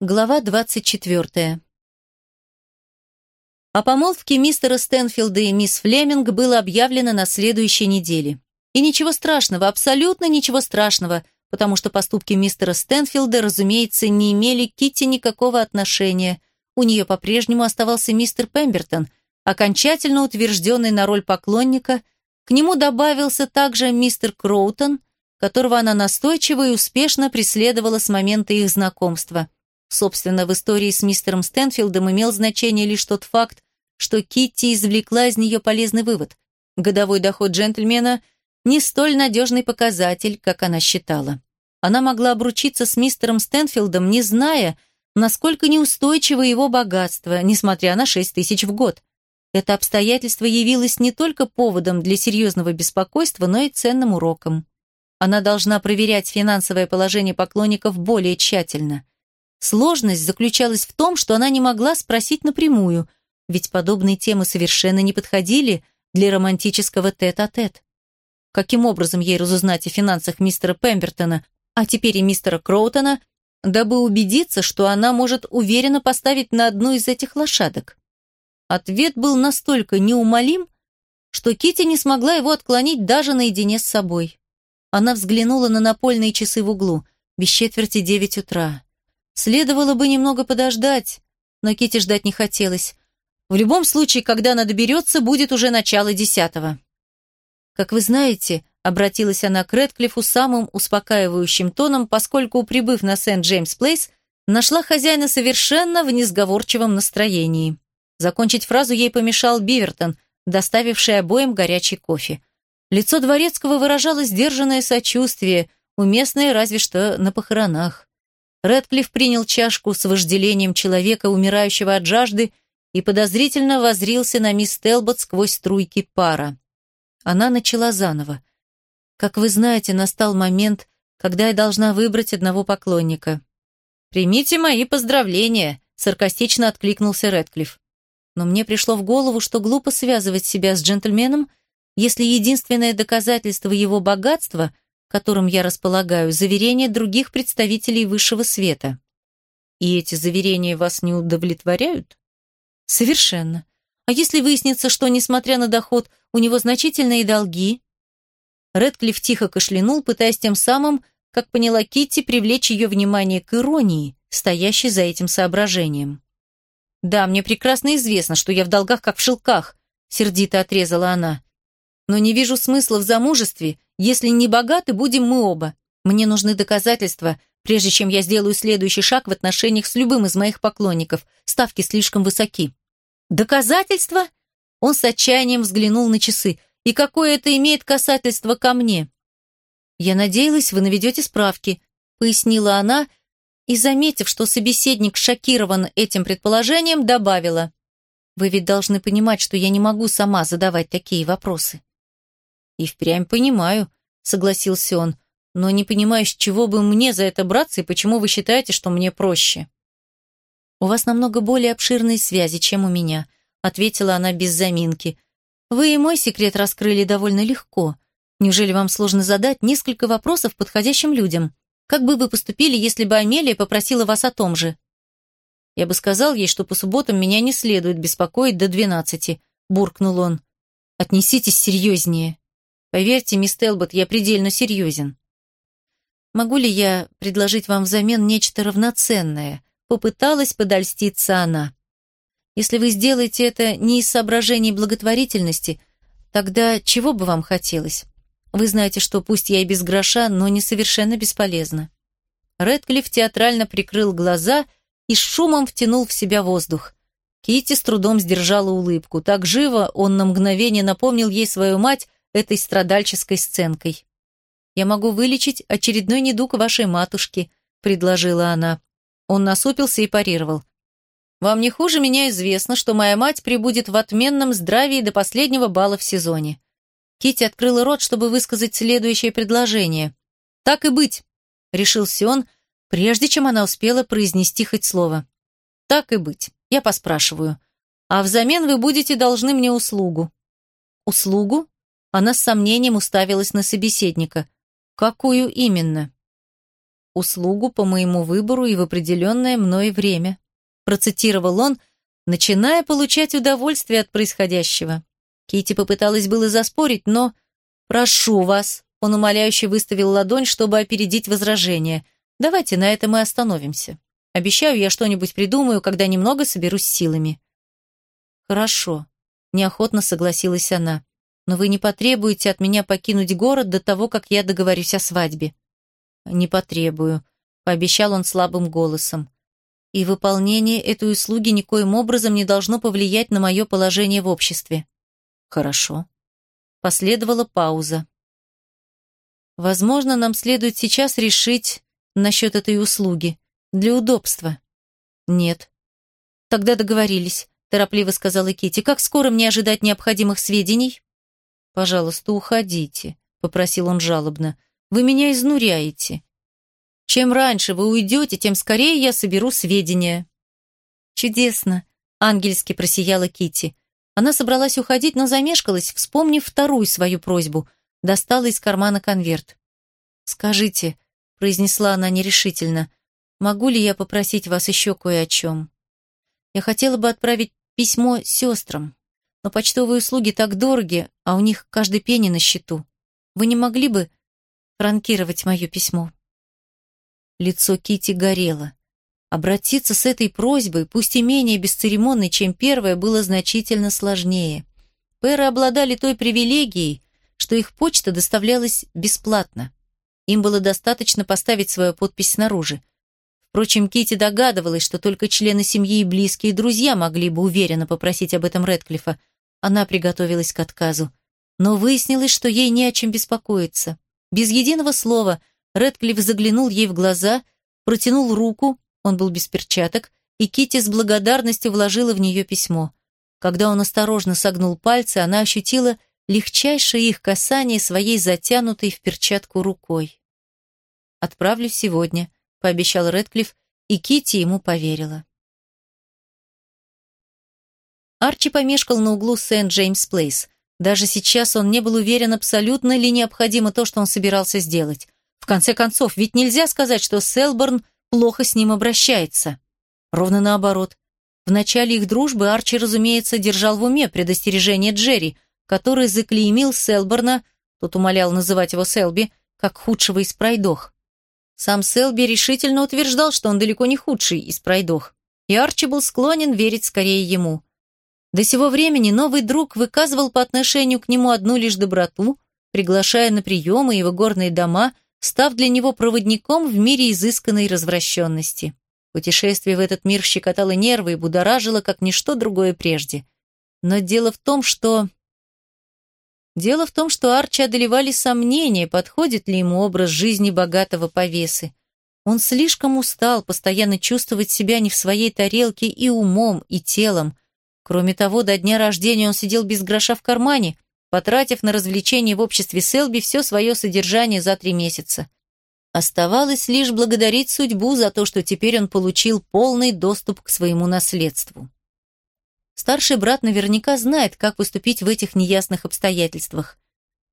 Глава 24. О помолвке мистера Стэнфилда и мисс Флеминг было объявлено на следующей неделе. И ничего страшного, абсолютно ничего страшного, потому что поступки мистера Стэнфилда, разумеется, не имели к Китти никакого отношения. У нее по-прежнему оставался мистер Пембертон, окончательно утвержденный на роль поклонника. К нему добавился также мистер Кроутон, которого она настойчиво и успешно преследовала с момента их знакомства – Собственно, в истории с мистером Стэнфилдом имел значение лишь тот факт, что Китти извлекла из нее полезный вывод. Годовой доход джентльмена не столь надежный показатель, как она считала. Она могла обручиться с мистером Стэнфилдом, не зная, насколько неустойчиво его богатство, несмотря на 6 тысяч в год. Это обстоятельство явилось не только поводом для серьезного беспокойства, но и ценным уроком. Она должна проверять финансовое положение поклонников более тщательно. Сложность заключалась в том, что она не могла спросить напрямую, ведь подобные темы совершенно не подходили для романтического тет-а-тет. -тет. Каким образом ей разузнать о финансах мистера Пембертона, а теперь и мистера Кроутона, дабы убедиться, что она может уверенно поставить на одну из этих лошадок? Ответ был настолько неумолим, что Кити не смогла его отклонить даже наедине с собой. Она взглянула на напольные часы в углу, без четверти девять утра. Следовало бы немного подождать, но Кити ждать не хотелось. В любом случае, когда она доберется, будет уже начало десятого. Как вы знаете, обратилась она к Рэдклиффу самым успокаивающим тоном, поскольку, прибыв на Сент-Джеймс-Плейс, нашла хозяина совершенно в несговорчивом настроении. Закончить фразу ей помешал Бивертон, доставивший обоим горячий кофе. Лицо Дворецкого выражало сдержанное сочувствие, уместное разве что на похоронах. Рэдклифф принял чашку с вожделением человека, умирающего от жажды, и подозрительно возрился на мисс Телбот сквозь струйки пара. Она начала заново. «Как вы знаете, настал момент, когда я должна выбрать одного поклонника». «Примите мои поздравления», — саркастично откликнулся Рэдклифф. «Но мне пришло в голову, что глупо связывать себя с джентльменом, если единственное доказательство его богатства — которым я располагаю, заверения других представителей высшего света. И эти заверения вас не удовлетворяют? Совершенно. А если выяснится, что, несмотря на доход, у него значительные долги? Редклифф тихо кашлянул, пытаясь тем самым, как поняла Китти, привлечь ее внимание к иронии, стоящей за этим соображением. «Да, мне прекрасно известно, что я в долгах, как в шелках», — сердито отрезала она. «Но не вижу смысла в замужестве, если не богаты, будем мы оба. Мне нужны доказательства, прежде чем я сделаю следующий шаг в отношениях с любым из моих поклонников. Ставки слишком высоки. Доказательства? Он с отчаянием взглянул на часы. И какое это имеет касательство ко мне? Я надеялась, вы наведете справки, пояснила она, и, заметив, что собеседник шокирован этим предположением, добавила. Вы ведь должны понимать, что я не могу сама задавать такие вопросы. «И впрямь понимаю», — согласился он, «но не понимаю, с чего бы мне за это браться и почему вы считаете, что мне проще». «У вас намного более обширные связи, чем у меня», — ответила она без заминки. «Вы и мой секрет раскрыли довольно легко. Неужели вам сложно задать несколько вопросов подходящим людям? Как бы вы поступили, если бы Амелия попросила вас о том же?» «Я бы сказал ей, что по субботам меня не следует беспокоить до двенадцати», — буркнул он. «Отнеситесь серьезнее». Поверьте, мисс Телбот, я предельно серьезен. Могу ли я предложить вам взамен нечто равноценное? Попыталась подольститься она. Если вы сделаете это не из соображений благотворительности, тогда чего бы вам хотелось? Вы знаете, что пусть я и без гроша, но не совершенно бесполезна. Рэдклифф театрально прикрыл глаза и шумом втянул в себя воздух. Кити с трудом сдержала улыбку. Так живо он на мгновение напомнил ей свою мать, этой страдальческой сценкой. «Я могу вылечить очередной недуг вашей матушки», — предложила она. Он насупился и парировал. «Вам не хуже меня известно, что моя мать прибудет в отменном здравии до последнего бала в сезоне». Кити открыла рот, чтобы высказать следующее предложение. «Так и быть», — решился он, прежде чем она успела произнести хоть слово. «Так и быть, я поспрашиваю. А взамен вы будете должны мне услугу». «Услугу?» Она с сомнением уставилась на собеседника. «Какую именно?» услугу по моему выбору и в определенное мной время», процитировал он, начиная получать удовольствие от происходящего. Кити попыталась было заспорить, но «Прошу вас», он умоляюще выставил ладонь, чтобы опередить возражение. «Давайте на этом и остановимся. Обещаю, я что-нибудь придумаю, когда немного соберусь силами». «Хорошо», — неохотно согласилась она. «Но вы не потребуете от меня покинуть город до того, как я договорюсь о свадьбе». «Не потребую», — пообещал он слабым голосом. «И выполнение этой услуги никоим образом не должно повлиять на мое положение в обществе». «Хорошо». Последовала пауза. «Возможно, нам следует сейчас решить насчет этой услуги. Для удобства». «Нет». «Тогда договорились», — торопливо сказала Кити. «Как скоро мне ожидать необходимых сведений?» «Пожалуйста, уходите», — попросил он жалобно. «Вы меня изнуряете. Чем раньше вы уйдете, тем скорее я соберу сведения». «Чудесно», — ангельски просияла Кити. Она собралась уходить, но замешкалась, вспомнив вторую свою просьбу. Достала из кармана конверт. «Скажите», — произнесла она нерешительно, «могу ли я попросить вас еще кое о чем? Я хотела бы отправить письмо сестрам, но почтовые услуги так дороги, а у них каждый пенни на счету. Вы не могли бы франкировать мое письмо?» Лицо Кити горело. Обратиться с этой просьбой, пусть и менее бесцеремонной, чем первая, было значительно сложнее. Пэры обладали той привилегией, что их почта доставлялась бесплатно. Им было достаточно поставить свою подпись снаружи. Впрочем, Кити догадывалась, что только члены семьи и близкие друзья могли бы уверенно попросить об этом Рэдклиффа. Она приготовилась к отказу. Но выяснилось, что ей не о чем беспокоиться. Без единого слова Рэдклифф заглянул ей в глаза, протянул руку, он был без перчаток, и Кити с благодарностью вложила в нее письмо. Когда он осторожно согнул пальцы, она ощутила легчайшее их касание своей затянутой в перчатку рукой. «Отправлю сегодня», — пообещал Рэдклифф, и Кити ему поверила. Арчи помешкал на углу Сент-Джеймс-Плейс. Даже сейчас он не был уверен, абсолютно ли необходимо то, что он собирался сделать. В конце концов, ведь нельзя сказать, что Селборн плохо с ним обращается. Ровно наоборот. В начале их дружбы Арчи, разумеется, держал в уме предостережение Джерри, который заклеймил Селборна, тот умолял называть его Селби, как худшего из пройдох. Сам Селби решительно утверждал, что он далеко не худший из пройдох, и Арчи был склонен верить скорее ему. До сего времени новый друг выказывал по отношению к нему одну лишь доброту, приглашая на приемы в горные дома – став для него проводником в мире изысканной развращенности. Путешествие в этот мир щекотало нервы и будоражило, как ничто другое прежде. Но дело в том, что... Дело в том, что Арчи одолевали сомнения, подходит ли ему образ жизни богатого повесы. Он слишком устал постоянно чувствовать себя не в своей тарелке и умом, и телом. Кроме того, до дня рождения он сидел без гроша в кармане, потратив на развлечения в обществе Селби все свое содержание за три месяца. Оставалось лишь благодарить судьбу за то, что теперь он получил полный доступ к своему наследству. Старший брат наверняка знает, как поступить в этих неясных обстоятельствах.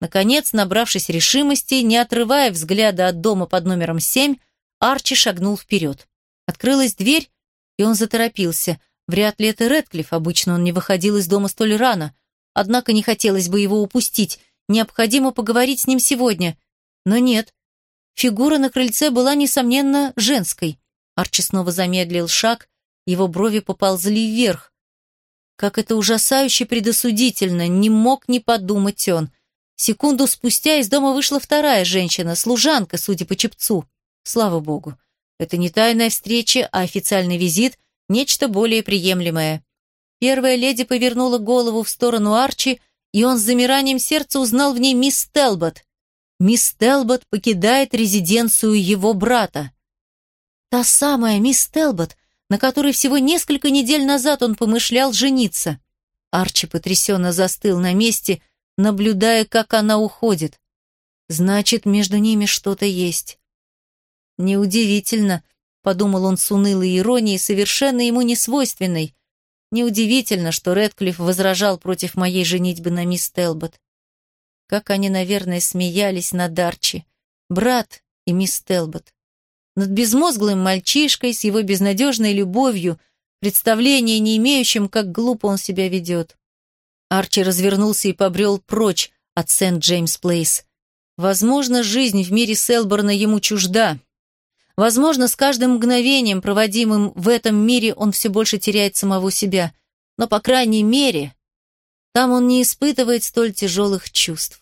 Наконец, набравшись решимости, не отрывая взгляда от дома под номером 7, Арчи шагнул вперед. Открылась дверь, и он заторопился. Вряд ли это Рэдклифф, обычно он не выходил из дома столь рано. Однако не хотелось бы его упустить. Необходимо поговорить с ним сегодня. Но нет. Фигура на крыльце была, несомненно, женской. Арчи снова замедлил шаг, его брови поползли вверх. Как это ужасающе предосудительно, не мог не подумать он. Секунду спустя из дома вышла вторая женщина, служанка, судя по чепцу. Слава богу. Это не тайная встреча, а официальный визит, нечто более приемлемое. Первая леди повернула голову в сторону Арчи, и он с замиранием сердца узнал в ней мисс Телбот. Мисс Телбот покидает резиденцию его брата. Та самая мисс Телбот, на которой всего несколько недель назад он помышлял жениться. Арчи потрясенно застыл на месте, наблюдая, как она уходит. Значит, между ними что-то есть. Неудивительно, подумал он с унылой иронией, совершенно ему несвойственной. Неудивительно, что Рэдклифф возражал против моей женитьбы на мисс Телбот. Как они, наверное, смеялись над Арчи. Брат и мисс Телбот. Над безмозглым мальчишкой с его безнадежной любовью, представления не имеющим, как глупо он себя ведет. Арчи развернулся и побрел прочь от Сент-Джеймс-Плейс. Возможно, жизнь в мире Селборна ему чужда. Возможно, с каждым мгновением, проводимым в этом мире, он все больше теряет самого себя. Но, по крайней мере, там он не испытывает столь тяжелых чувств.